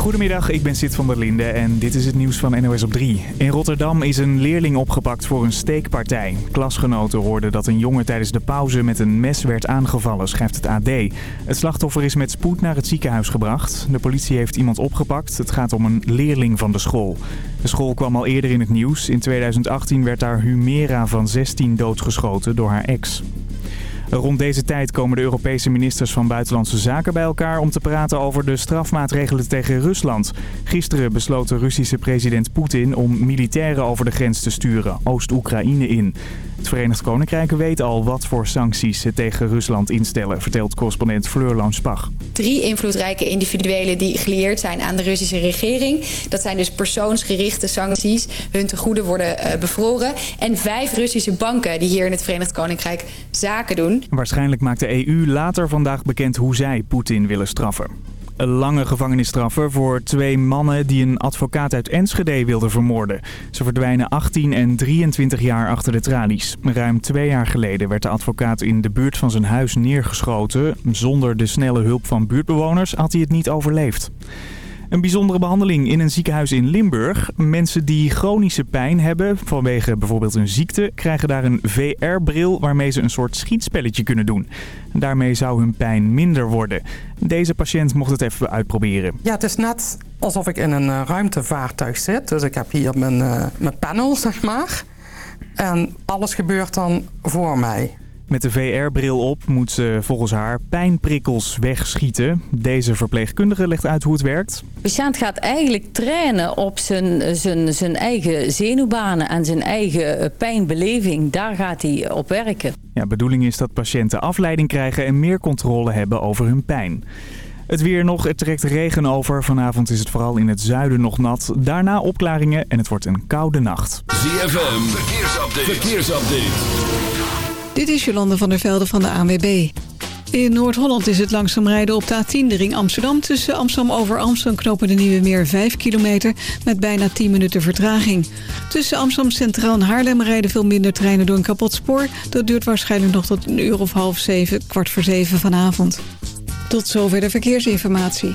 Goedemiddag, ik ben Sid van der Linde en dit is het nieuws van NOS op 3. In Rotterdam is een leerling opgepakt voor een steekpartij. Klasgenoten hoorden dat een jongen tijdens de pauze met een mes werd aangevallen, schrijft het AD. Het slachtoffer is met spoed naar het ziekenhuis gebracht. De politie heeft iemand opgepakt. Het gaat om een leerling van de school. De school kwam al eerder in het nieuws. In 2018 werd daar Humera van 16 doodgeschoten door haar ex. Rond deze tijd komen de Europese ministers van Buitenlandse Zaken bij elkaar om te praten over de strafmaatregelen tegen Rusland. Gisteren besloot de Russische president Poetin om militairen over de grens te sturen, Oost-Oekraïne in. Het Verenigd Koninkrijk weet al wat voor sancties ze tegen Rusland instellen, vertelt correspondent Fleur Spach. Drie invloedrijke individuelen die gelieerd zijn aan de Russische regering. Dat zijn dus persoonsgerichte sancties. Hun tegoeden worden uh, bevroren. En vijf Russische banken die hier in het Verenigd Koninkrijk zaken doen. Waarschijnlijk maakt de EU later vandaag bekend hoe zij Poetin willen straffen lange gevangenisstraffen voor twee mannen die een advocaat uit Enschede wilden vermoorden. Ze verdwijnen 18 en 23 jaar achter de tralies. Ruim twee jaar geleden werd de advocaat in de buurt van zijn huis neergeschoten. Zonder de snelle hulp van buurtbewoners had hij het niet overleefd. Een bijzondere behandeling in een ziekenhuis in Limburg. Mensen die chronische pijn hebben vanwege bijvoorbeeld een ziekte... krijgen daar een VR-bril waarmee ze een soort schietspelletje kunnen doen. Daarmee zou hun pijn minder worden. Deze patiënt mocht het even uitproberen. Ja, het is net alsof ik in een eh, ruimtevaartuig zit. Dus ik heb hier mijn, uh, mijn panel, zeg maar. En alles gebeurt dan voor mij. Met de VR-bril op moet ze volgens haar pijnprikkels wegschieten. Deze verpleegkundige legt uit hoe het werkt. De patiënt gaat eigenlijk trainen op zijn, zijn, zijn eigen zenuwbanen en zijn eigen eh, pijnbeleving. Daar gaat hij op werken. Ja, bedoeling is dat patiënten afleiding krijgen en meer controle hebben over hun pijn. Het weer nog, het trekt regen over. Vanavond is het vooral in het zuiden nog nat. Daarna opklaringen en het wordt een koude nacht. ZFM, verkeersupdate. verkeersupdate. Dit is Jolande van der Velde van de ANWB. In Noord-Holland is het langzaam rijden op de A10, de ring Amsterdam... tussen Amsterdam over Amsterdam knopen de Nieuwe Meer 5 kilometer... met bijna 10 minuten vertraging. Tussen Amsterdam Centraal en Haarlem rijden veel minder treinen door een kapot spoor. Dat duurt waarschijnlijk nog tot een uur of half zeven, kwart voor zeven vanavond. Tot zover de verkeersinformatie.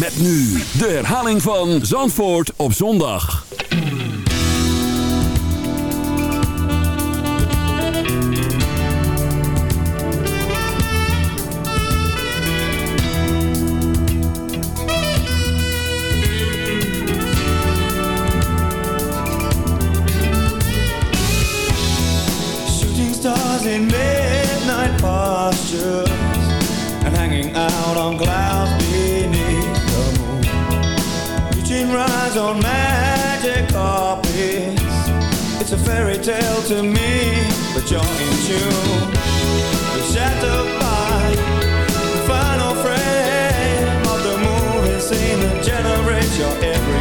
Met nu de herhaling van Zandvoort op zondag. Shooting stars in midnight postures and hanging out on clouds rise on magic carpets. It's a fairy tale to me, but you're in tune. You're shattered by the final frame Of the movie scene that generates your every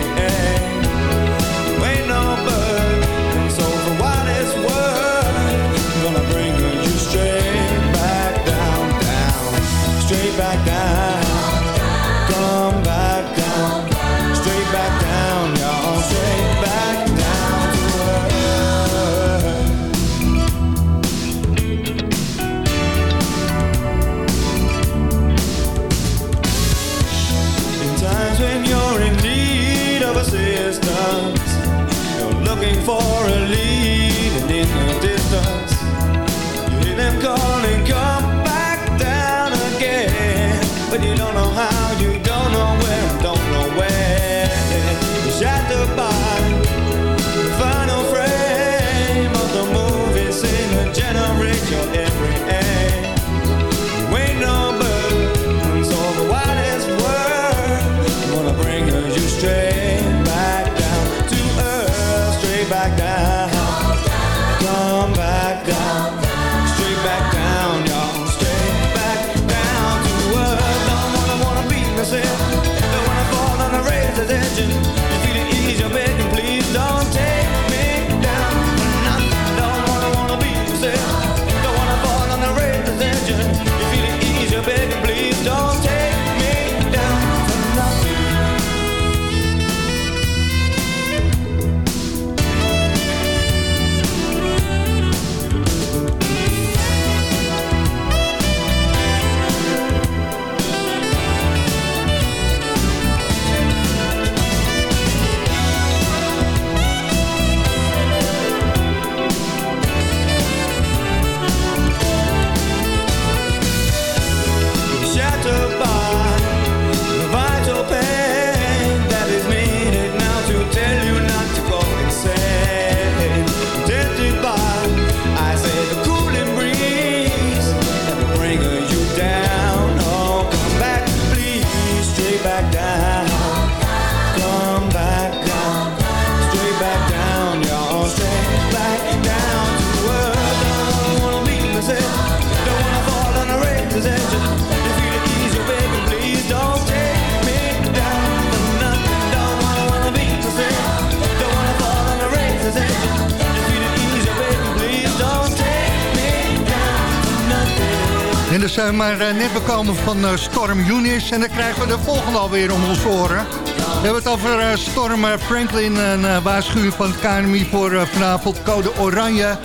maar eh, net bekomen van uh, Storm Eunice. En dan krijgen we de volgende alweer om ons oren. We hebben het over uh, Storm Franklin. Een waarschuwing van het KNMI voor vanavond code oranje.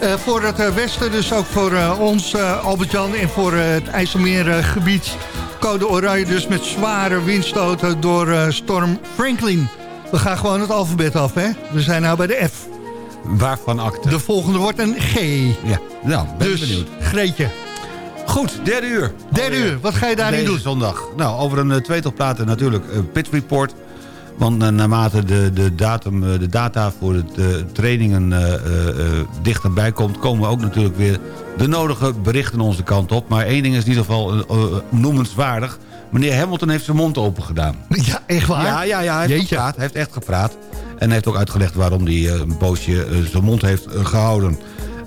voor het westen, dus ook voor ons, Albert-Jan, en voor het IJsselmeergebied. code oranje dus met zware windstoten door Storm Franklin. We gaan gewoon het alfabet af, hè? We zijn nou bij de F. Waarvan acte? De volgende wordt een G. Ja, nou, ben dus, benieuwd. Greetje. Goed, derde uur. Derde uur, wat ga je daarin doen? zondag. Nou, over een uh, tweetal platen natuurlijk een uh, pit report. Want uh, naarmate de, de, datum, de data voor de trainingen dichterbij komt... komen ook natuurlijk weer de nodige berichten onze kant op. Maar één ding is in ieder geval noemenswaardig. Meneer Hamilton heeft zijn mond open gedaan. Ja, echt waar? Ja, ja, ja hij, heeft gepraat, hij heeft echt gepraat. En hij heeft ook uitgelegd waarom hij een poosje zijn mond heeft gehouden.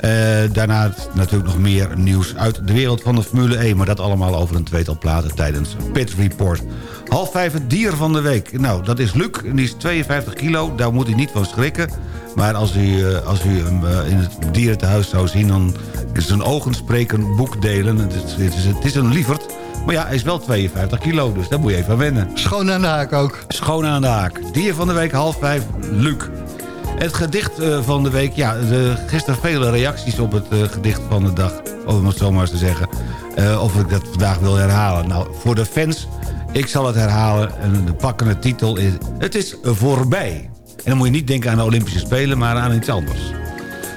Uh, daarna natuurlijk nog meer nieuws uit de wereld van de Formule 1. Maar dat allemaal over een tweetal platen tijdens Pit Report. Half vijf het dier van de week. Nou, dat is Luc. Die is 52 kilo. Daar moet hij niet van schrikken. Maar als u, uh, als u hem uh, in het dierentehuis zou zien... dan is zijn ogen spreken boekdelen. Het is, het, is, het is een lieverd. Maar ja, hij is wel 52 kilo, dus daar moet je even aan wennen. Schoon aan de haak ook. Schoon aan de haak. Dier van de week, half vijf, Luc. Het gedicht eh, van de week. Ja, gisteren vele reacties op het uh, gedicht van de dag. Om het zo maar te zeggen. Uh, of ik dat vandaag wil herhalen. Nou, voor de fans, ik zal het herhalen. En de pakkende titel is... Het is voorbij. En dan moet je niet denken aan de Olympische Spelen, maar aan iets anders.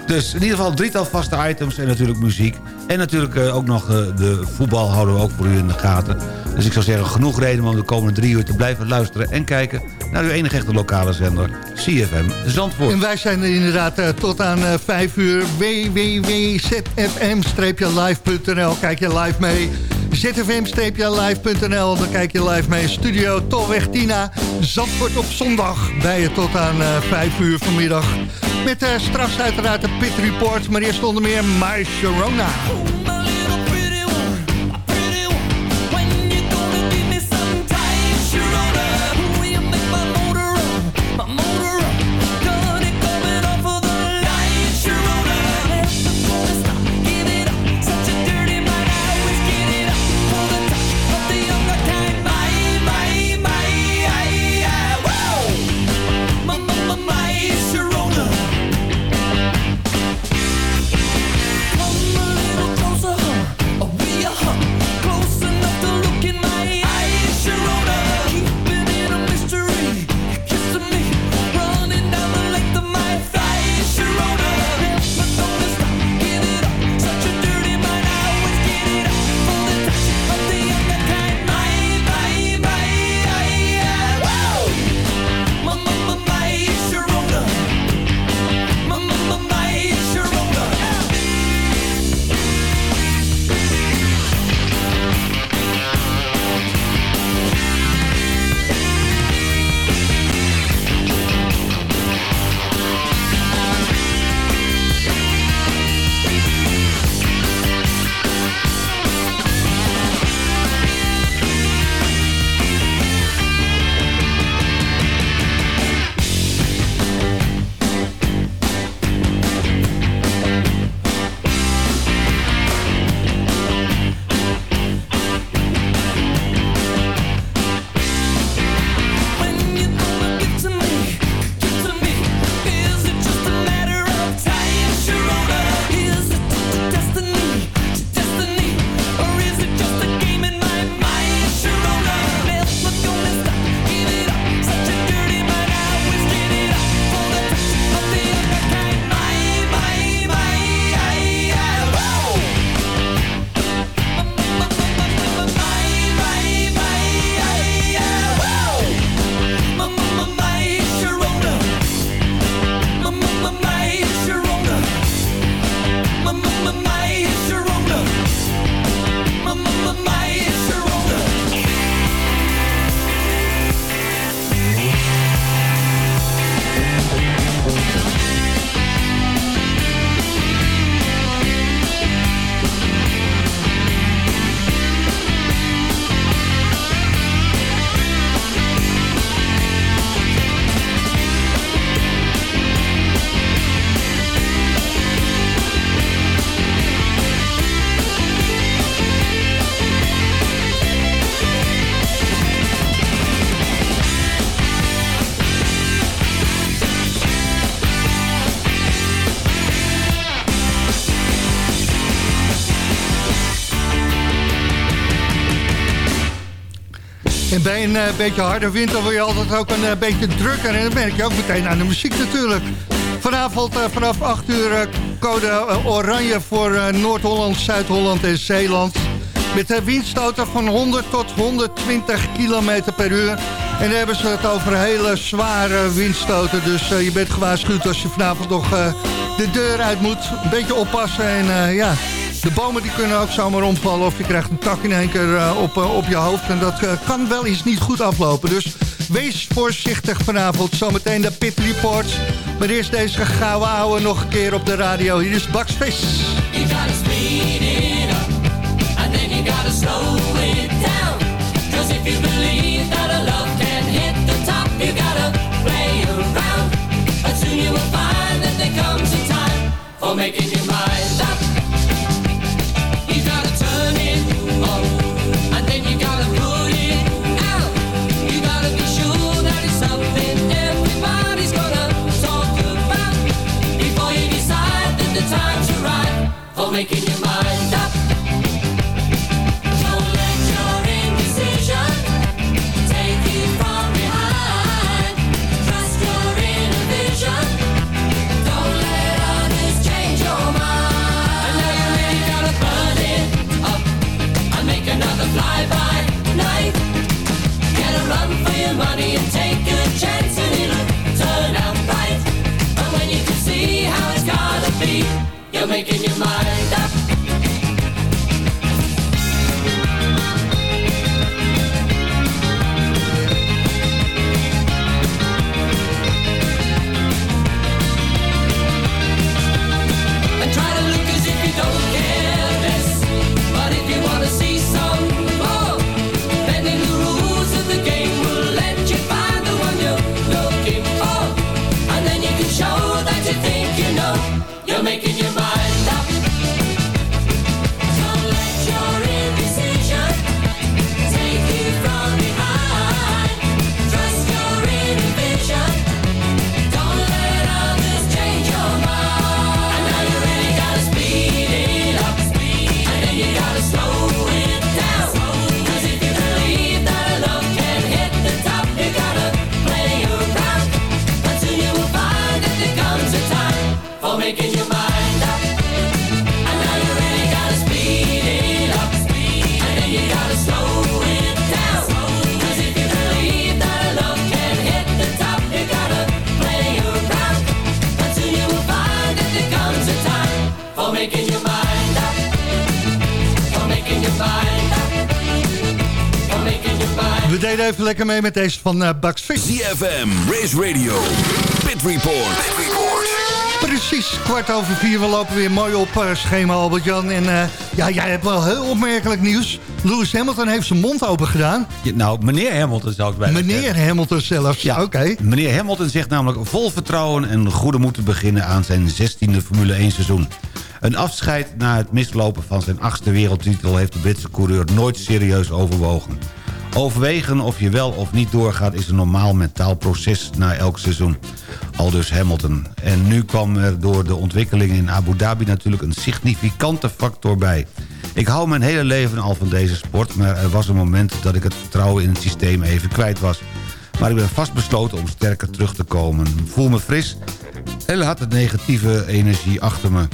Dus in ieder geval drietal vaste items en natuurlijk muziek. En natuurlijk ook nog de voetbal houden we ook voor u in de gaten. Dus ik zou zeggen, genoeg reden om de komende drie uur te blijven luisteren... en kijken naar uw enige echte lokale zender, CFM Zandvoort. En wij zijn er inderdaad uh, tot aan vijf uur www.zfm-live.nl. Kijk je live mee. zfm-live.nl, dan kijk je live mee. Studio Tolweg Tina, Zandvoort op zondag. Bij je tot aan vijf uur vanmiddag. Met uh, straks uiteraard de Pit Report. Maar eerst onder meer My Sharona. Een eh, beetje harde wind dan word je altijd ook een eh, beetje drukker. En dan merk je ook meteen aan de muziek natuurlijk. Vanavond eh, vanaf 8 uur code oranje voor Noord-Holland, Zuid-Holland en Zeeland. Met windstoten van 100 tot 120 km per uur. En dan hebben ze het over hele zware windstoten. Dus je bent gewaarschuwd als je vanavond nog de deur uit moet. Een beetje oppassen en ja... De bomen die kunnen ook zomaar omvallen of je krijgt een tak in één keer eh, op, eh, op je hoofd. En dat eh, kan wel eens niet goed aflopen. Dus wees voorzichtig vanavond. Zometeen de Pit Report. Maar eerst deze gouden ouwe nog een keer op de radio. Hier is Bugs Vis. You gotta speed making your mind lekker mee met deze van uh, Bugs Vis. ZFM, Race Radio, Pit Report. Pit Report. Precies, kwart over vier. We lopen weer mooi op uh, schema, Albert-Jan. En eh, ja, jij hebt wel heel opmerkelijk nieuws. Lewis Hamilton heeft zijn mond open gedaan. Ja, nou, meneer Hamilton zou ik bij Meneer Hamilton zelfs, Ja, oké. Meneer Hamilton zegt namelijk vol vertrouwen en goede moed te beginnen aan zijn 16e Formule 1 seizoen. Een afscheid na het mislopen van zijn achtste wereldtitel heeft de Britse coureur nooit serieus overwogen. Overwegen of je wel of niet doorgaat is een normaal mentaal proces na elk seizoen. Aldus Hamilton. En nu kwam er door de ontwikkelingen in Abu Dhabi natuurlijk een significante factor bij. Ik hou mijn hele leven al van deze sport, maar er was een moment dat ik het vertrouwen in het systeem even kwijt was. Maar ik ben vastbesloten om sterker terug te komen. Voel me fris en laat de negatieve energie achter me.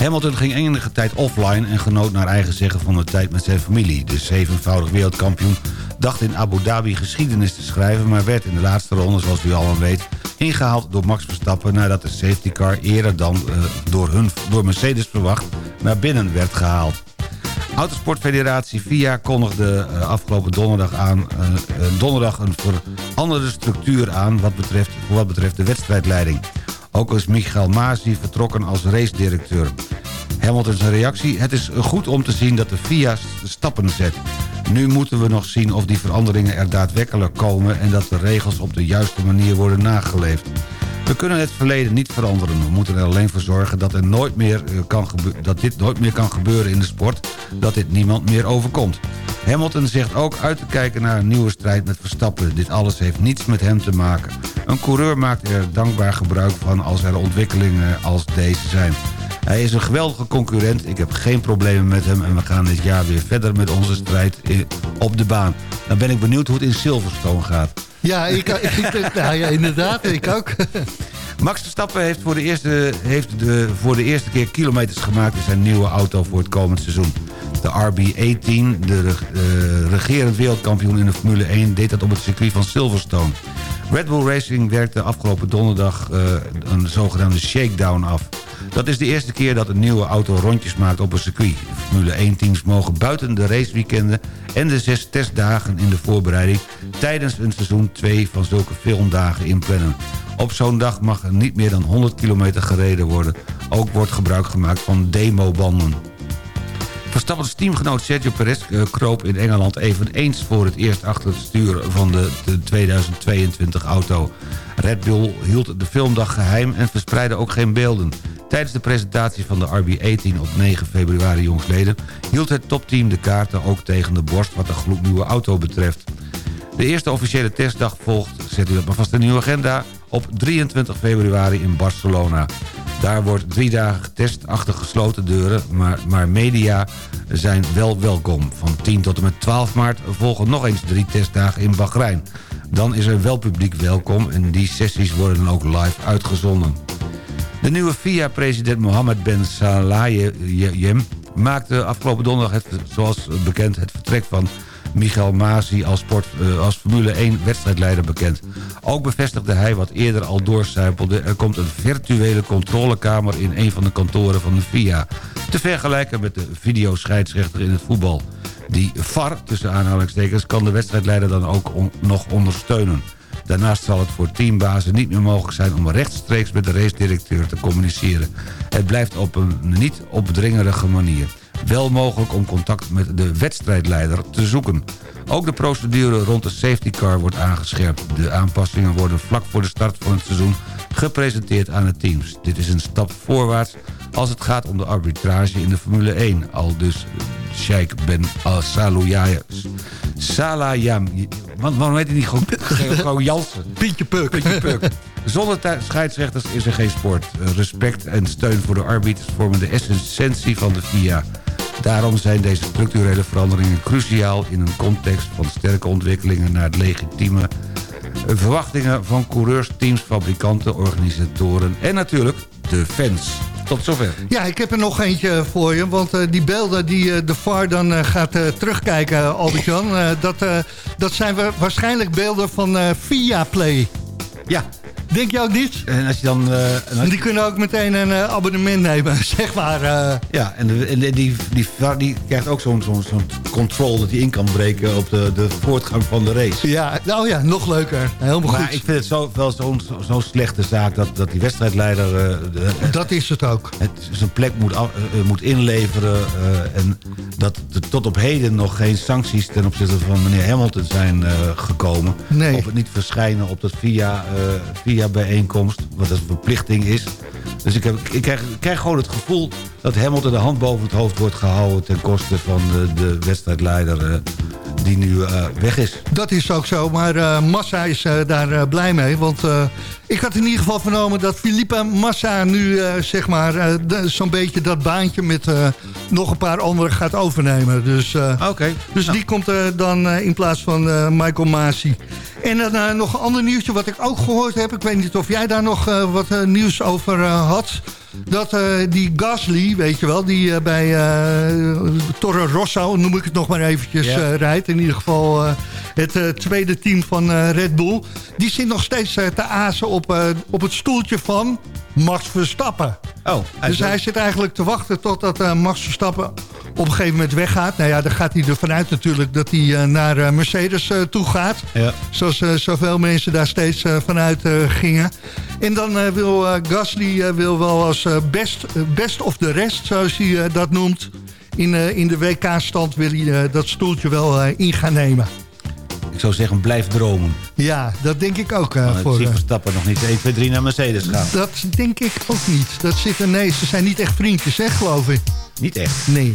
Hamilton ging enige tijd offline en genoot naar eigen zeggen van de tijd met zijn familie. De zevenvoudig wereldkampioen dacht in Abu Dhabi geschiedenis te schrijven... maar werd in de laatste ronde, zoals u allemaal weet, ingehaald door Max Verstappen... nadat de safety car eerder dan eh, door, hun, door Mercedes verwacht naar binnen werd gehaald. Autosportfederatie FIA kondigde eh, afgelopen donderdag, aan, eh, donderdag een veranderde structuur aan... Wat betreft, wat betreft de wedstrijdleiding. Ook is Michael Masi vertrokken als racedirecteur. Hamilton's reactie... Het is goed om te zien dat de FIA stappen zet. Nu moeten we nog zien of die veranderingen er daadwerkelijk komen... en dat de regels op de juiste manier worden nageleefd. We kunnen het verleden niet veranderen. We moeten er alleen voor zorgen dat, er nooit meer, eh, kan dat dit nooit meer kan gebeuren in de sport. Dat dit niemand meer overkomt. Hamilton zegt ook uit te kijken naar een nieuwe strijd met Verstappen. Dit alles heeft niets met hem te maken. Een coureur maakt er dankbaar gebruik van als er ontwikkelingen als deze zijn. Hij is een geweldige concurrent. Ik heb geen problemen met hem. En we gaan dit jaar weer verder met onze strijd op de baan. Dan ben ik benieuwd hoe het in Silverstone gaat. Ja, ik, ik, ja, inderdaad, ik ook. Max Verstappen heeft voor de eerste, heeft de, voor de eerste keer kilometers gemaakt... in zijn nieuwe auto voor het komend seizoen. De RB18, de eh, regerend wereldkampioen in de Formule 1... deed dat op het circuit van Silverstone. Red Bull Racing werkte afgelopen donderdag eh, een zogenaamde shakedown af. Dat is de eerste keer dat een nieuwe auto rondjes maakt op een circuit. Formule 1-teams mogen buiten de raceweekenden en de zes testdagen in de voorbereiding... tijdens een seizoen twee van zulke filmdagen inplannen. Op zo'n dag mag er niet meer dan 100 kilometer gereden worden. Ook wordt gebruik gemaakt van demobanden. Verstappens teamgenoot Sergio Perez eh, kroop in Engeland eveneens voor het eerst achter het stuur van de, de 2022 auto. Red Bull hield de filmdag geheim en verspreidde ook geen beelden. Tijdens de presentatie van de RB18 op 9 februari jongsleden... hield het topteam de kaarten ook tegen de borst wat de gloednieuwe auto betreft. De eerste officiële testdag volgt, zet u dat maar vast in uw agenda... op 23 februari in Barcelona. Daar wordt drie dagen getest achter gesloten deuren... maar, maar media zijn wel welkom. Van 10 tot en met 12 maart volgen nog eens drie testdagen in Bahrein. Dan is er wel publiek welkom en die sessies worden ook live uitgezonden. De nieuwe FIA-president Mohammed Ben Salayem maakte afgelopen donderdag, het, zoals bekend, het vertrek van Michael Masi als, sport, eh, als Formule 1 wedstrijdleider bekend. Ook bevestigde hij wat eerder al doorcijpelde. Er komt een virtuele controlekamer in een van de kantoren van de FIA. Te vergelijken met de videoscheidsrechter in het voetbal. Die VAR, tussen aanhalingstekens, kan de wedstrijdleider dan ook nog ondersteunen. Daarnaast zal het voor teambazen niet meer mogelijk zijn om rechtstreeks met de racedirecteur te communiceren. Het blijft op een niet opdringerige manier. Wel mogelijk om contact met de wedstrijdleider te zoeken. Ook de procedure rond de safety car wordt aangescherpt. De aanpassingen worden vlak voor de start van het seizoen gepresenteerd aan de teams. Dit is een stap voorwaarts als het gaat om de arbitrage in de Formule 1. Al dus Sheikh Ben Al-Salouya. Man, waarom heet hij niet gewoon, gewoon Jansen? Pietje Puk. Pietje Puk. Zonder scheidsrechters is er geen sport. Eh, Respect en steun voor de arbiters vormen de essentie van de FIA. Daarom zijn deze structurele veranderingen cruciaal... in een context van sterke ontwikkelingen naar het legitieme eh, verwachtingen van coureurs, teams, fabrikanten, organisatoren en natuurlijk de fans. Tot zover. Ja, ik heb er nog eentje voor je. Want eh, die beelden die eh, de VAR dan eh, gaat terugkijken, Albert-Jan... dat, dat zijn wa- waarschijnlijk beelden van Via Play. Ja. Denk je ook niet? En als je dan... eh, als- Die kunnen ook meteen een eh, abonnement nemen, zeg maar. eh. Ja, en, de, en die, die, VAR die krijgt ook zo'n zo'n zo'n control dat hij in kan breken op de, de voortgang van de race. ja, nou ja, nog leuker. Helemaal Maar goed. ik vind het zo, wel zo'n zo, slechte zaak dat, dat die wedstrijdleider de- Dat is het ook. het zijn plek moet, af- moet inleveren. en dat er tot op heden nog geen sancties ten opzichte van meneer Hamilton zijn gekomen. Nee. Op het niet verschijnen op dat via, via bijeenkomst, wat een verplichting is. Dus ik, heb, ik, krijg, ik krijg gewoon het gevoel dat Hamilton de hand boven het hoofd wordt gehouden... ten koste van de, de wedstrijdleider eh, die nu eh, weg is. Dat is ook zo, maar eh, Massa is daar blij mee. Want ik had in ieder geval vernomen dat Filipe Massa nu zeg maar zo'n beetje dat baantje met nog een paar anderen gaat overnemen. Dus, Oké. dus Nou. die komt er dan in plaats van Michael Masi. En dan nog een ander nieuwtje wat ik ook gehoord heb. Ik weet niet of jij daar nog wat nieuws over had. Dat eh, die Gasly, weet je wel, die eh, bij eh Toro Rosso, noem ik het nog maar eventjes, Ja. rijdt. In ieder geval het tweede team van Red Bull. Die zit nog steeds te azen op, op het stoeltje van Max Verstappen. Oh, Dus hij zit eigenlijk te wachten totdat eh, Max Verstappen op een gegeven moment weggaat. Nou ja, dan gaat hij ervan uit natuurlijk dat hij eh, naar eh, Mercedes toe gaat. Ja. Zoals zoveel mensen daar steeds vanuit gingen. En dan wil Gasly wil wel als best, best of the rest, zoals hij dat noemt... in, in de WK-stand wil hij dat stoeltje wel in gaan nemen. Ik zou zeggen, blijf dromen. Ja, dat denk ik ook. ik voor, zie eh, Verstappen nog niet 1, 2, 3 naar Mercedes gaan. dat denk ik ook niet. Dat zit er, nee, ze zijn niet echt vriendjes, hè, geloof ik. Niet echt. Nee.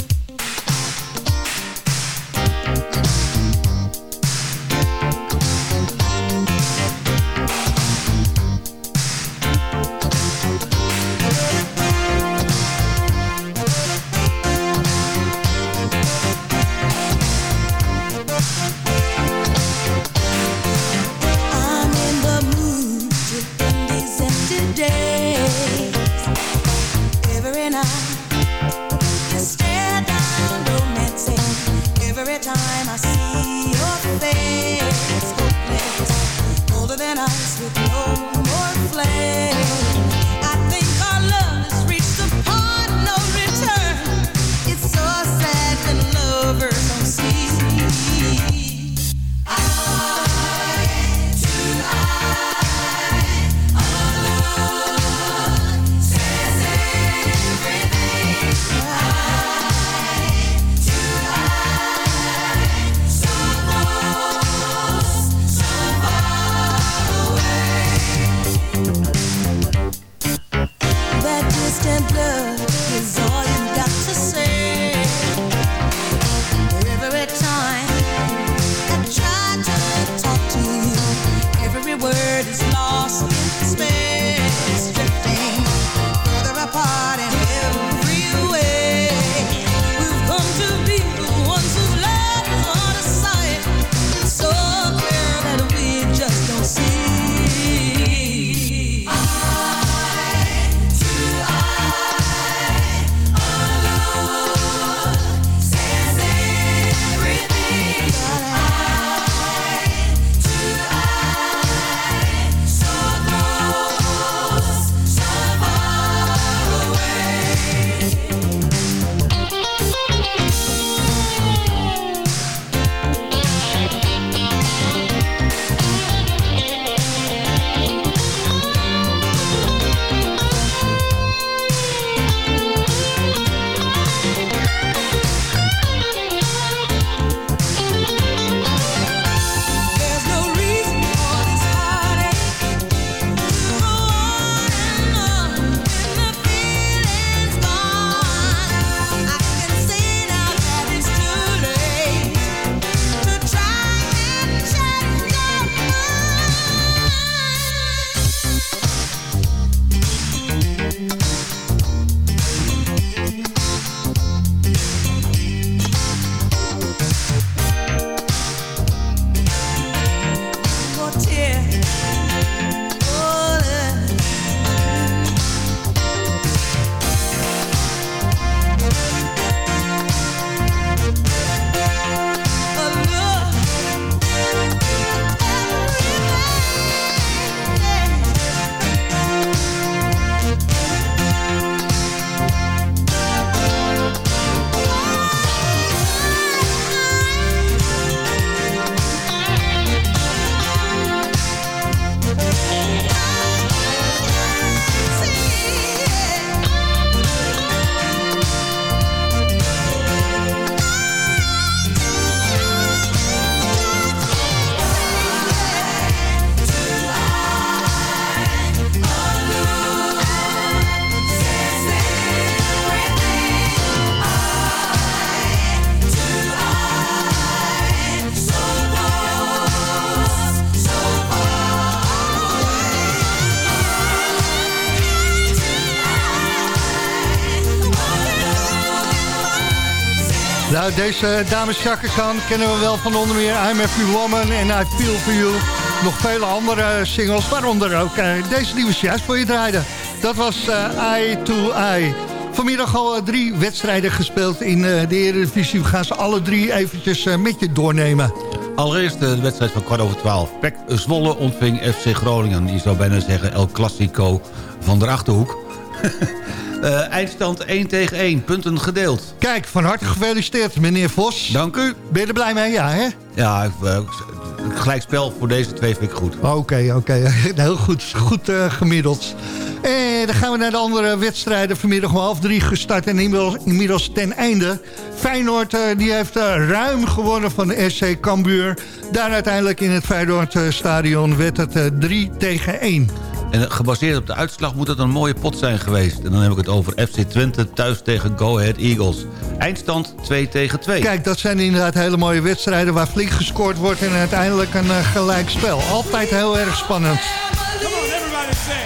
Nou, deze dames Chaka Khan kennen we wel van onder meer I'm Free Woman en I Feel For You. Nog vele andere singles, waaronder ook eh, deze nieuwe juist voor je draaide. Dat was eh, Eye to Eye. Vanmiddag al eh, drie wedstrijden gespeeld in de Eredivisie. We gaan ze alle drie eventjes met je doornemen. Allereerst de wedstrijd van kwart over twaalf. PEC Zwolle ontving FC Groningen. Je zou bijna zeggen El Clasico van de Achterhoek. Eh, eindstand 1 tegen 1, punten gedeeld. Kijk, van harte gefeliciteerd, meneer Vos. Dank u. Ben je er blij mee? Ja, hè? Ja, ik, eh, gelijk spel voor deze twee vind ik goed. Oké, oké. Heel goed. Goed eh, gemiddeld. En dan gaan we naar de andere wedstrijden. Vanmiddag om half drie gestart en inmiddels, inmiddels ten einde. Feyenoord eh, die heeft eh, ruim gewonnen van de SC Cambuur. Daar uiteindelijk in het Feyenoordstadion werd het eh, 3 tegen 1. En gebaseerd op de uitslag moet het een mooie pot zijn geweest. En dan heb ik het over FC Twente thuis tegen Go Ahead Eagles. Eindstand 2 tegen 2. Kijk, dat zijn inderdaad hele mooie wedstrijden... waar flink gescoord wordt en uiteindelijk een uh, gelijk spel. Altijd heel erg spannend. Come on, everybody say.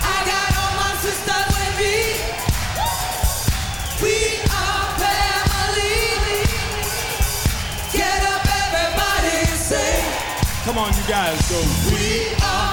I got all my sisters with me. We are family. Get up, everybody, sing. Come on, you guys, go. We are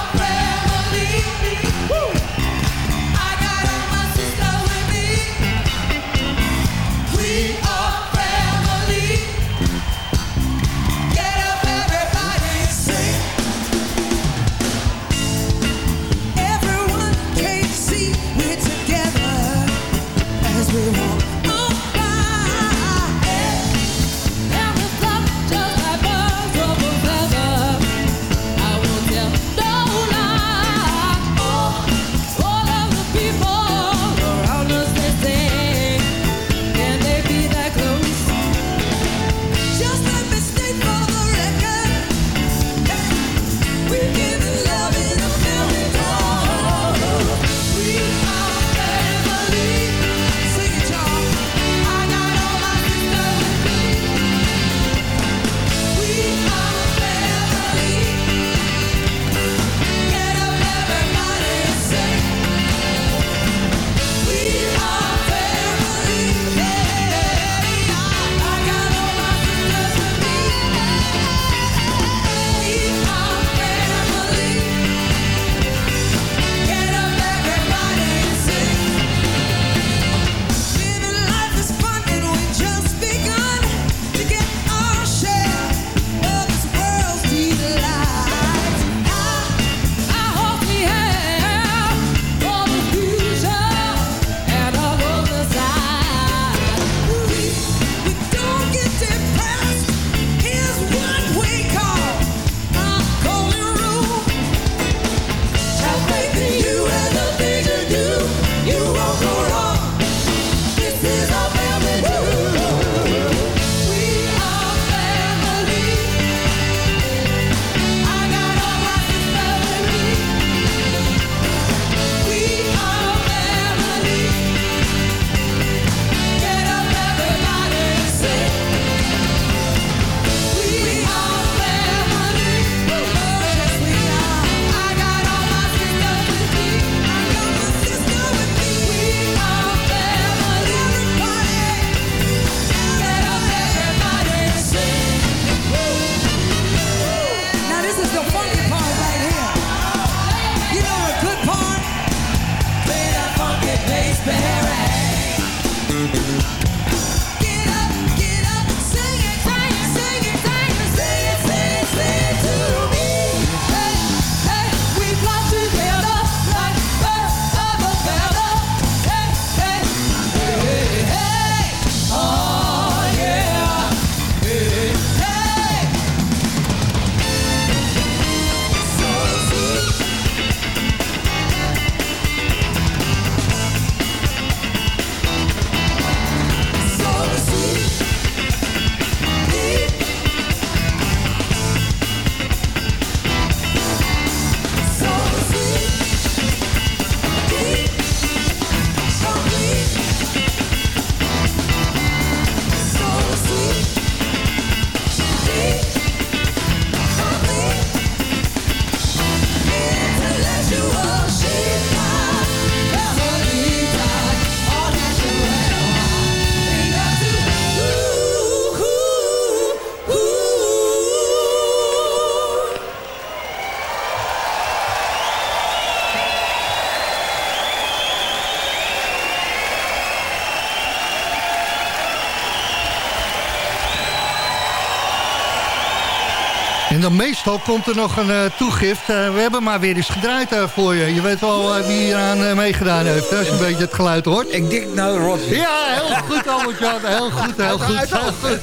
meestal komt er nog een eh, toegift. Eh, we hebben maar weer eens gedraaid eh, voor je. Je weet wel wie hier aan meegedaan heeft, als je een beetje het geluid hoort. Ik denk nou Roger. Ja, heel goed Albert-Jan. Heel goed, heel goed. Heel goed.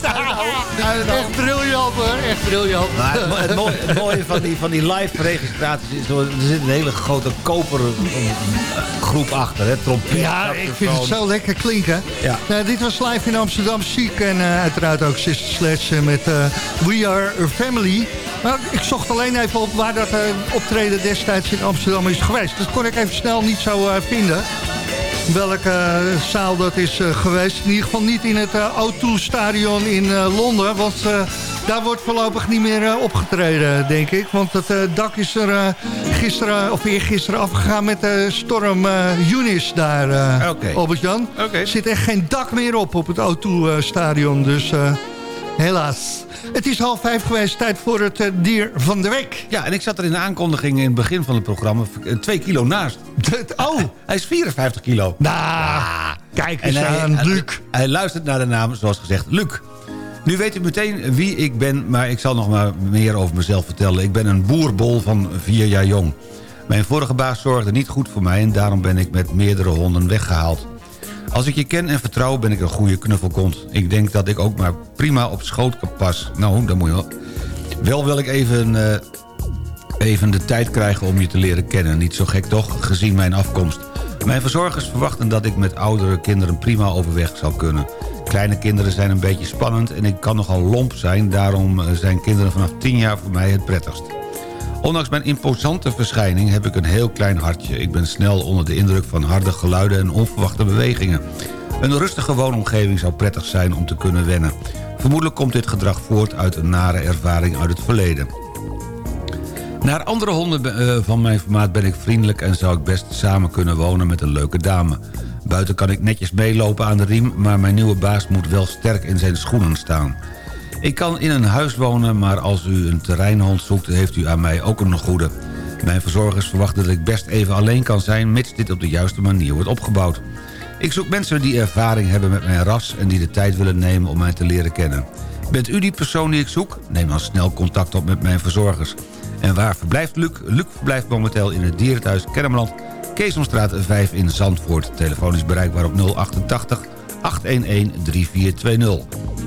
Echt briljant hoor, echt briljant. Maar het, mo- het mooie, het mooie van die, van die live registraties is... er zit een hele grote koperen groep achter. Hè? Trompet, Ja, ik vind het zo lekker klinken. Ja. Nou, dit was live in Amsterdam Chic en uiteraard ook Sister Sledge met We Are a Family. Maar ik zocht alleen even op waar dat eh, optreden destijds in Amsterdam is geweest. Dat kon ik even snel niet zo eh, vinden. Welke eh, zaal dat is geweest. In ieder geval niet in het eh, O2-stadion in Londen. Want daar wordt voorlopig niet meer opgetreden, denk ik. Want het dak is er gisteren, of eergisteren afgegaan met de storm Eunice daar, Oké. Albert-Jan. Er zit echt geen dak meer op op het O2-stadion. Dus eh, helaas. Het is half vijf geweest, tijd voor het eh, dier van de week. Ja, en ik zat er in de aankondiging in het begin van het programma... eh, twee kilo naast. Oh! Hij is 54 kilo. Nou, kijk eens En hij, aan, hij- Luc. Hij luistert naar de naam, zoals gezegd, Luc. Nu weet u meteen wie ik ben, maar ik zal nog maar meer over mezelf vertellen. Ik ben een boerbol van vier jaar jong. Mijn vorige baas zorgde niet goed voor mij... en daarom ben ik met meerdere honden weggehaald. Als ik je ken en vertrouw, ben ik een goede knuffelkont. Ik denk dat ik ook maar prima op schoot kan pas. Nou, dan moet je wel... Wel wil ik even, eh, even de tijd krijgen om je te leren kennen. Niet zo gek toch, gezien mijn afkomst. Mijn verzorgers verwachten dat ik met oudere kinderen prima overweg zal kunnen. Kleine kinderen zijn een beetje spannend en ik kan nogal lomp zijn. Daarom eh, zijn kinderen vanaf 10 jaar voor mij het prettigst. Ondanks mijn imposante verschijning heb ik een heel klein hartje. Ik ben snel onder de indruk van harde geluiden en onverwachte bewegingen. Een rustige woonomgeving zou prettig zijn om te kunnen wennen. Vermoedelijk komt dit gedrag voort uit een nare ervaring uit het verleden. Naar andere honden eh, van mijn formaat ben ik vriendelijk... en zou ik best samen kunnen wonen met een leuke dame. Buiten kan ik netjes meelopen aan de riem... maar mijn nieuwe baas moet wel sterk in zijn schoenen staan. Ik kan in een huis wonen, maar als u een terreinhond zoekt... heeft u aan mij ook een goede. Mijn verzorgers verwachten dat ik best even alleen kan zijn... mits dit op de juiste manier wordt opgebouwd. Ik zoek mensen die ervaring hebben met mijn ras... en die de tijd willen nemen om mij te leren kennen. Bent u die persoon die ik zoek? Neem dan snel contact op met mijn verzorgers. En waar verblijft Luc? Luc verblijft momenteel in het dierenthuis Kennemerland... Keesomstraat 5 in Zandvoort. Telefoon is bereikbaar op 088 811 3420.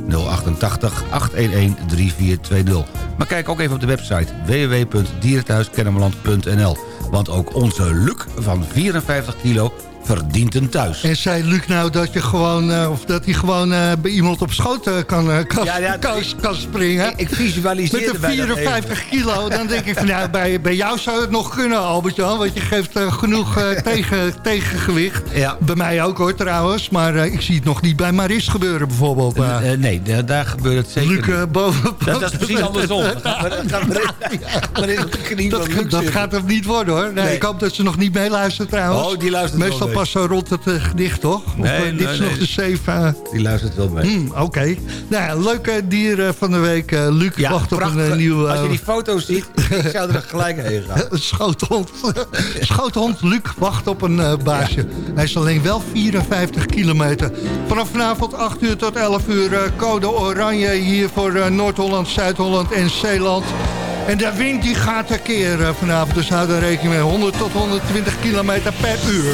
088 811 3420. Maar kijk ook even op de website www.dierenthuiskennemerland.nl. Want ook onze Luc van 54 kilo verdient een thuis. En zei Luc nou dat je gewoon, eh, of dat hij gewoon eh, bij iemand op schoot eh, kan, kan, Ja, ja, kan, ik- kan springen? Ik visualiseerde Met een mij dat 54 kilo, dan denk ik van nou, bij, bij jou zou het nog kunnen, Albert-Jan. Want je geeft genoeg tegen, tegengewicht. Ja. Bij mij ook hoor trouwens, maar ik zie het nog niet bij Maris gebeuren bijvoorbeeld. nee, daar, gebeurt het zeker Luc boven... Dat, dat is precies andersom. De Dat, gaat hem niet worden hoor. Nee, Nee. Ik hoop dat ze nog niet meeluisteren trouwens. Oh, die luistert Meestal zo rond het eh, gedicht, toch? Of, Nee, eh, dit nee, is nog nee. de safe... eh, Die luistert wel mee. Hmm, Oké. Nou ja, leuke dier eh, van de week. eh, Luc Ja, wacht op een nieuw... Als je die foto's ziet, ik zou er gelijk heen gaan. schoothond. schoothond Luc wacht op een baasje. Hij is alleen wel 54 kilometer. Vanaf vanavond 8 uur tot 11 uur code oranje hier voor Noord-Holland, Zuid-Holland en Zeeland. En de wind die gaat tekeer eh, vanavond. Dus houd er rekening mee. 100 tot 120 kilometer per uur.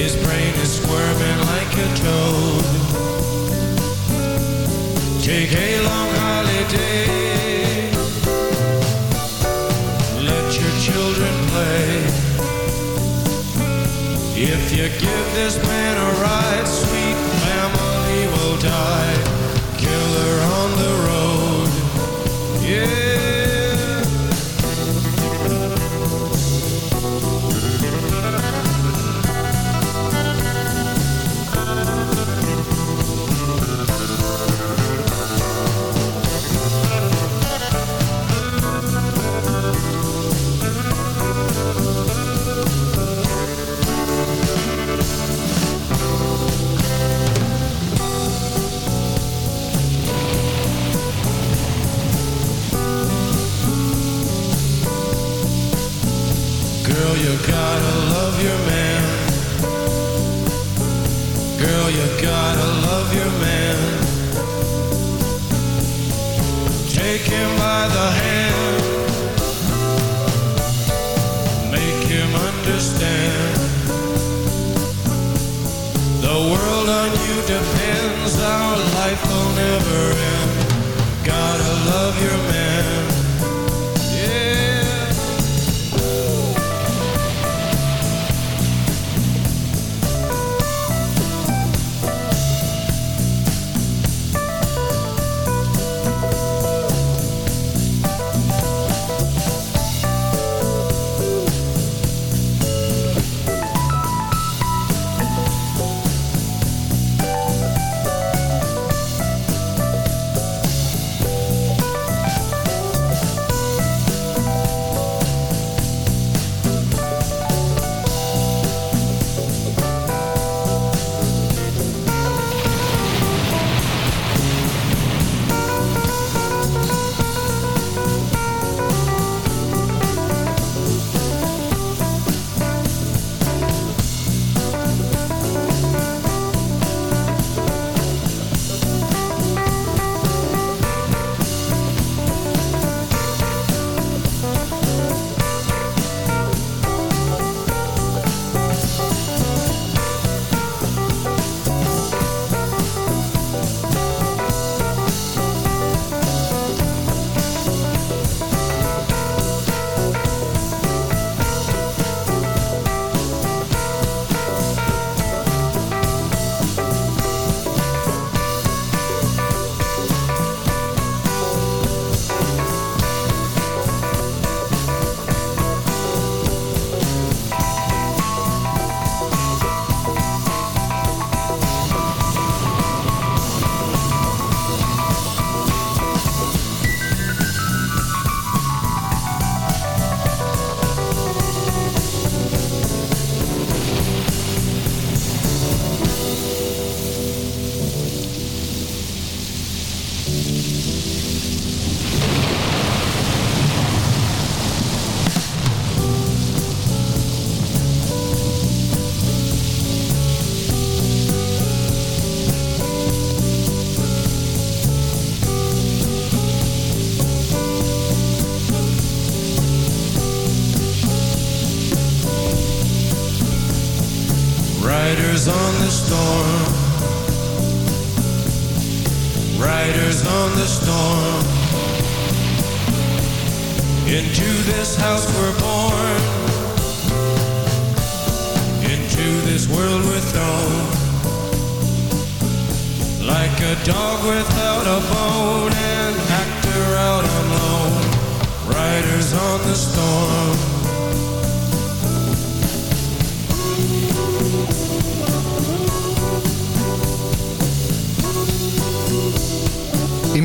His brain is squirming like a toad. Take a long holiday. Let your children play. If you give this man a ride, sweet family will die. Killer on the road. Yeah. Depends. Our life will never end. Gotta love your man. Riders on the storm. Into this house we're born. Into this world we're thrown. Like a dog without a bone, an actor out on loan. Riders on the storm.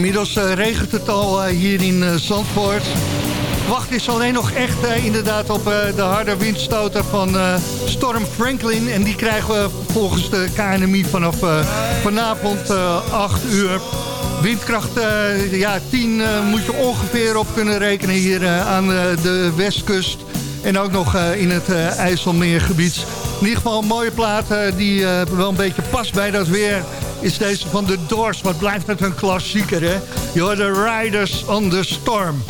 Inmiddels eh, regent het al eh, hier in eh, Zandvoort. Wacht is alleen nog echt inderdaad op de harde windstoten van Storm Franklin. En die krijgen we volgens de KNMI vanaf vanavond eh 8 uur. Windkracht ja, 10 eh, moet je ongeveer op kunnen rekenen hier aan de westkust. En ook nog in het IJsselmeergebied. In ieder geval een mooie plaat die wel een beetje past bij dat weer. Is deze van The Doors. Wat blijft het een klassieker hè. Je hoort de Riders on the Storm.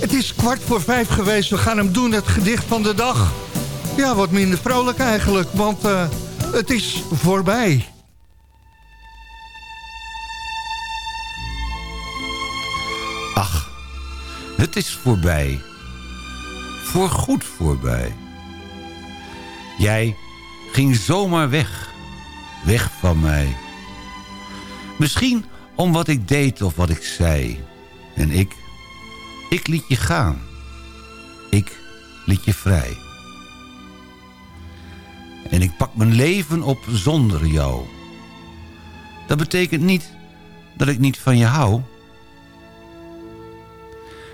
Het is kwart voor vijf geweest. We gaan hem doen, het gedicht van de dag. Ja, wat minder vrolijk eigenlijk, want eh, het is voorbij. Ach, het is voorbij. Voorgoed voorbij. Jij ging zomaar weg. Weg van mij. Misschien om wat ik deed of wat ik zei. En ik, ik liet je gaan. Ik liet je vrij. En ik pak mijn leven op zonder jou. Dat betekent niet dat ik niet van je hou.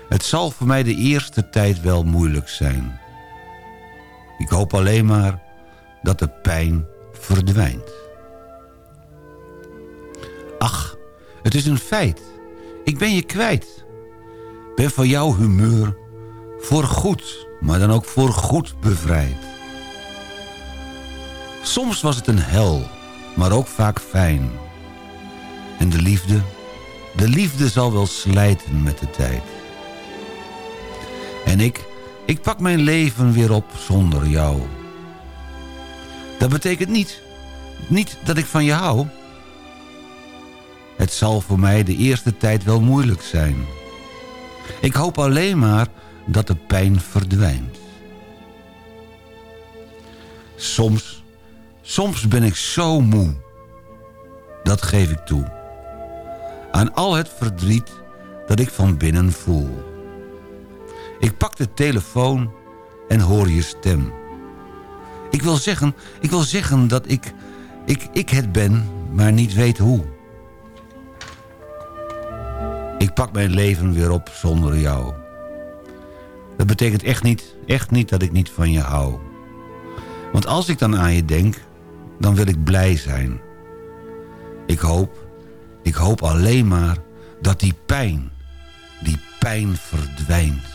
Het zal voor mij de eerste tijd wel moeilijk zijn. Ik hoop alleen maar dat de pijn verdwijnt. Ach, het is een feit. Ik ben je kwijt. Ben van jouw humeur voor goed, maar dan ook voor goed bevrijd. Soms was het een hel, maar ook vaak fijn. En de liefde, de liefde zal wel slijten met de tijd. En ik, ik pak mijn leven weer op zonder jou. Dat betekent niet, niet dat ik van je hou. Het zal voor mij de eerste tijd wel moeilijk zijn. Ik hoop alleen maar dat de pijn verdwijnt. Soms, soms ben ik zo moe. Dat geef ik toe. Aan al het verdriet dat ik van binnen voel. Ik pak de telefoon en hoor je stem. Ik wil zeggen, ik wil zeggen dat ik, ik, ik het ben, maar niet weet hoe. Ik pak mijn leven weer op zonder jou. Dat betekent echt niet, echt niet dat ik niet van je hou. Want als ik dan aan je denk, dan wil ik blij zijn. Ik hoop, ik hoop alleen maar dat die pijn, die pijn verdwijnt.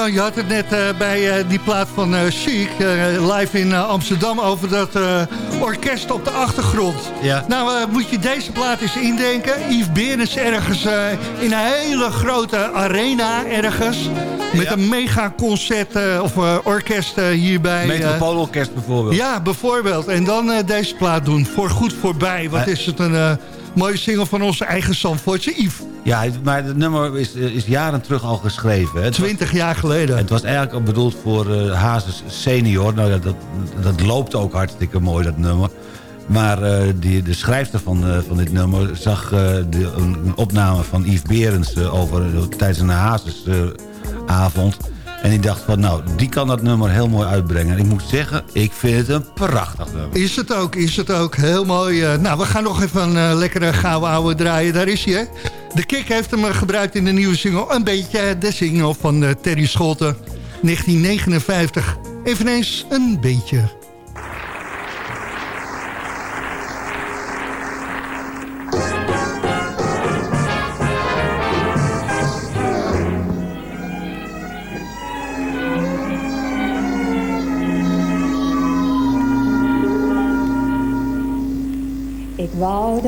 Albert-Jan, je had het net eh, bij eh, die plaat van eh Chic, live in Amsterdam, over dat orkest op de achtergrond. Ja. Nou, moet je deze plaat eens indenken. Yves Berens ergens in een hele grote arena ergens. Met een megaconcert of orkest hierbij. Metropoolorkest bijvoorbeeld. Ja, bijvoorbeeld. En dan deze plaat doen. Voor goed voorbij. Wat is het een mooie single van onze eigen Zandvoortse Yves. Ja, maar het nummer is, eh, is jaren terug al geschreven. hè. 20 jaar geleden. Het was eigenlijk al bedoeld voor eh Hazes senior. Nou, ja, dat, dat loopt ook hartstikke mooi, dat nummer. Maar eh, die, de schrijfster van, van dit nummer zag de, een, opname van Yves Berends... over, tijdens een Hazes-avond. En die dacht van, nou, die kan dat nummer heel mooi uitbrengen. En ik moet zeggen, ik vind het een prachtig nummer. Is het ook, is het ook. Heel mooi. eh. nou, we gaan nog even een eh, lekkere gouden ouwe draaien. Daar is hij, hè? De Kick heeft hem eh, gebruikt in de nieuwe single. Een beetje de single van Terry Scholten. 1959. Eveneens een beetje.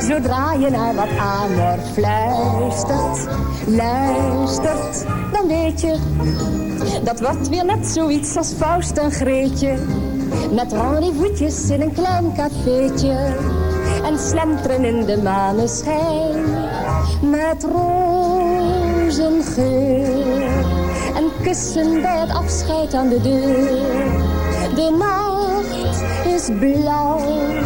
Zodra je naar wat amor fluistert, luistert, dan weet je. Dat wordt weer net zoiets als Faust en Greetje. Met rendezvous'tjes in een klein cafeetje. En slenteren in de maneschijn. Met rozengeur. En kussen bij het afscheid aan de deur. De nacht is blauw.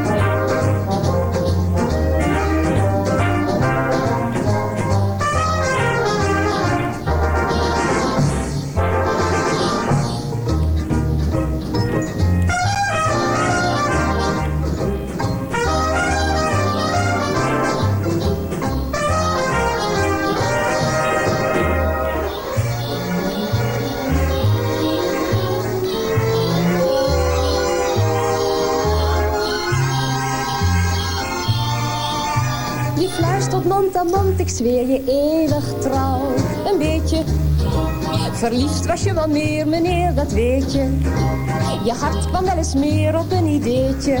Mond, ik zweer je eeuwig trouw. Een beetje verliefd was je wel meer, meneer, dat weet je. Je hart kwam wel eens meer op een ideetje.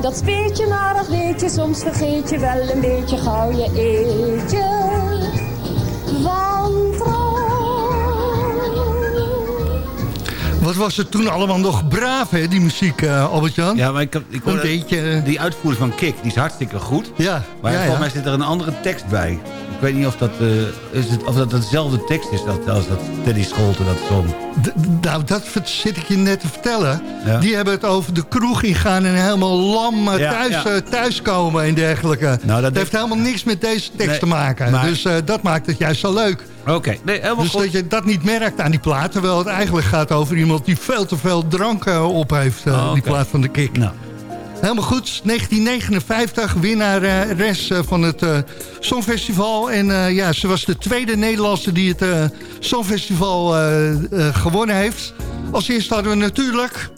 Dat speet je maar, ach weet je, soms vergeet je wel een beetje gauw je eetje. Wat was het toen allemaal nog braaf, hè, die muziek, eh, Albert-Jan? Ja, maar ik, ik Een hoorde- beetje... eh, Die uitvoering van Kik, die is hartstikke goed. Ja, Maar ja, volgens ja. mij zit er een andere tekst bij. Ik weet niet of dat, eh, is het, of dat dezelfde tekst is dat, als dat Teddy Scholten dat zong. D- nou, dat zit ik je net te vertellen. Ja. Die hebben het over de kroeg ingaan en helemaal lam thuis, thuiskomen en dergelijke. Nou, dat het heeft helemaal niks met deze tekst Nee, te maken. maar- Dus dat maakt het juist zo leuk. Oké, nee, helemaal Dus goed. dat je dat niet merkt aan die plaat. Terwijl het eigenlijk gaat over iemand die veel te veel drank eh, op heeft. eh, Oh, Die plaat van de kick. Nou. Helemaal goed. 1959, winnares eh, van het eh, Songfestival. En ja, ze was de tweede Nederlandse die het eh, Songfestival gewonnen heeft. Als eerste hadden we natuurlijk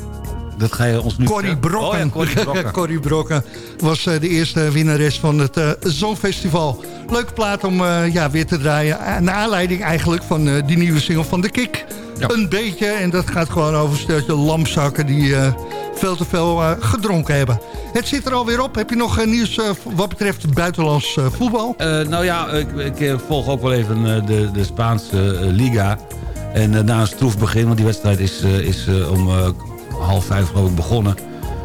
Dat ga je ons nu... Corrie Brokken. Oh ja, Corrie Brokken. Corrie Brokken was eh, de eerste winnares van het eh Songfestival. Leuke plaat om eh, ja, weer te draaien. Eh, Naar aanleiding eigenlijk van eh, die nieuwe single van The Kick. Een beetje. En dat gaat gewoon over een steltje lamzakken die eh, veel te veel eh, gedronken hebben. Het zit er alweer op. Heb je nog eh, nieuws eh, wat betreft buitenlands eh, voetbal? Eh, nou ja, ik, ik eh, volg ook wel even eh, de, de Spaanse eh, Liga. En eh, na een stroef begin, want die wedstrijd is, eh, is eh, om eh, half vijf geloof ik begonnen.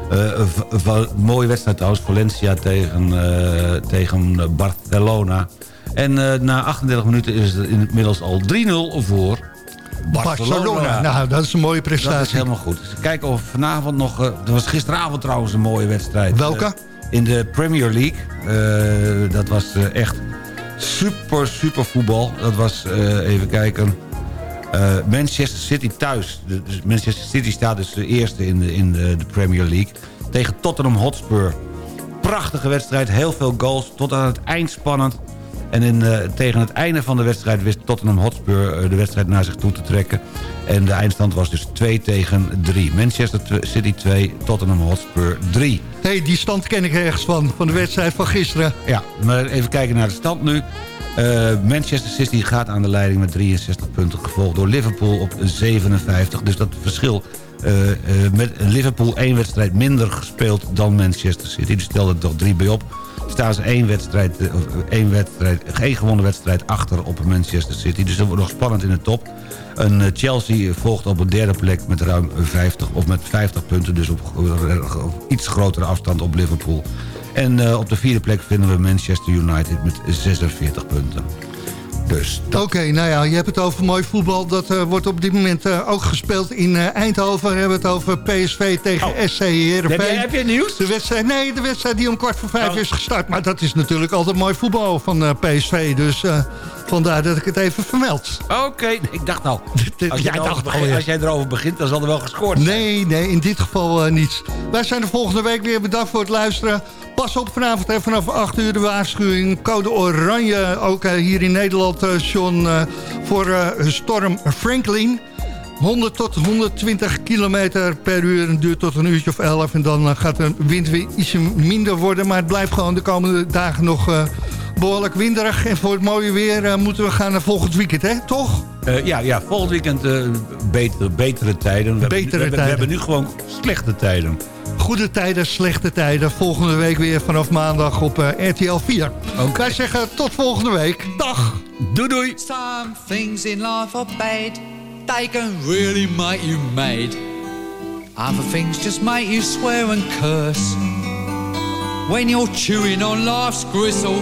Eh, mooie wedstrijd trouwens, Valencia tegen, eh, tegen Barcelona. En eh, na 38 minuten is het inmiddels al 3-0 voor Barcelona. Nou, dat is een mooie Dat is prestatie. helemaal goed. Dus kijken of vanavond nog... eh, er was gisteravond trouwens een mooie wedstrijd. Welke? In de Premier League. Dat was echt super, super voetbal. Dat was, even kijken... eh, Manchester City thuis. Dus Manchester City staat dus de eerste in de, in de, de Premier League. Tegen Tottenham Hotspur. Prachtige wedstrijd, heel veel goals. Tot aan het eind spannend. En in, eh, tegen het einde van de wedstrijd wist Tottenham Hotspur eh, de wedstrijd naar zich toe te trekken. En de eindstand was dus 2 tegen 3. Manchester City 2, Tottenham Hotspur 3. hey, die stand ken ik ergens van, van de wedstrijd van gisteren. Ja, maar even kijken naar de stand nu. Eh, Manchester City gaat aan de leiding met 63 punten. Gevolgd door Liverpool op 57. Dus dat verschil eh, eh, met Liverpool één wedstrijd minder gespeeld dan Manchester City. Dus stel er toch drie bij op. Staan ze één wedstrijd, één wedstrijd, één gewonnen wedstrijd achter op Manchester City. Dus dat wordt nog spannend in de top. Een Chelsea volgt op een derde plek met ruim 50 of met 50 punten. Dus op, op iets grotere afstand op Liverpool. En eh, op de vierde plek vinden we Manchester United met 46 punten. Dus Oké, nou ja, je hebt het over mooi voetbal. Dat eh, wordt op dit moment eh, ook gespeeld in eh, Eindhoven. We hebben het over PSV tegen SC Heerenveen. Heb je- heb je nieuws? De wedstrijd, nee, de wedstrijd die om kwart voor vijf is gestart. Maar dat is natuurlijk altijd mooi voetbal van eh, PSV. Dus eh, vandaar dat ik het even vermeld. Oké, ik dacht al. Als, Jij dacht erover begint- alweer. als jij erover begint, dan zal er wel gescoord zijn. Nee, nee, in dit geval eh, niet. Wij zijn de volgende week weer. Bedankt voor het luisteren. Pas op vanavond hè, vanaf 8 uur de waarschuwing. Code oranje, ook eh, hier in Nederland, eh, John, voor storm Franklin. 100 tot 120 kilometer per uur. Het duurt tot een uurtje of 11. En dan gaat de wind weer ietsje minder worden. Maar het blijft gewoon de komende dagen nog behoorlijk winderig. En voor het mooie weer eh, moeten we gaan naar volgend weekend, hè? Toch? Eh, ja, ja, volgend weekend eh, betere, betere tijden. We, hebben, Betere we, hebben, we tijden. hebben nu gewoon slechte tijden. Goede tijden, slechte tijden. Volgende week weer vanaf maandag op RTL 4. Wij zeggen tot volgende week. Dag. Doei doei. Some things in life are bad. They can really make you mad. Other things just make you swear and curse. When you're chewing on life's gristle,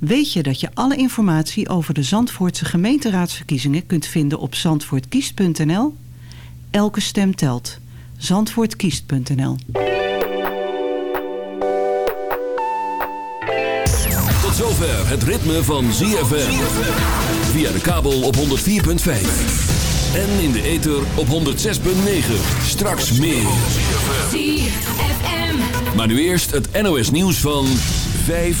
Weet je dat je alle informatie over de Zandvoortse gemeenteraadsverkiezingen kunt vinden op zandvoortkiest.nl? Elke stem telt. Zandvoortkiest.nl Tot zover het ritme van ZFM. Via de kabel op 104.5. En in de ether op 106.9. Straks meer. Maar nu eerst het NOS nieuws van 5.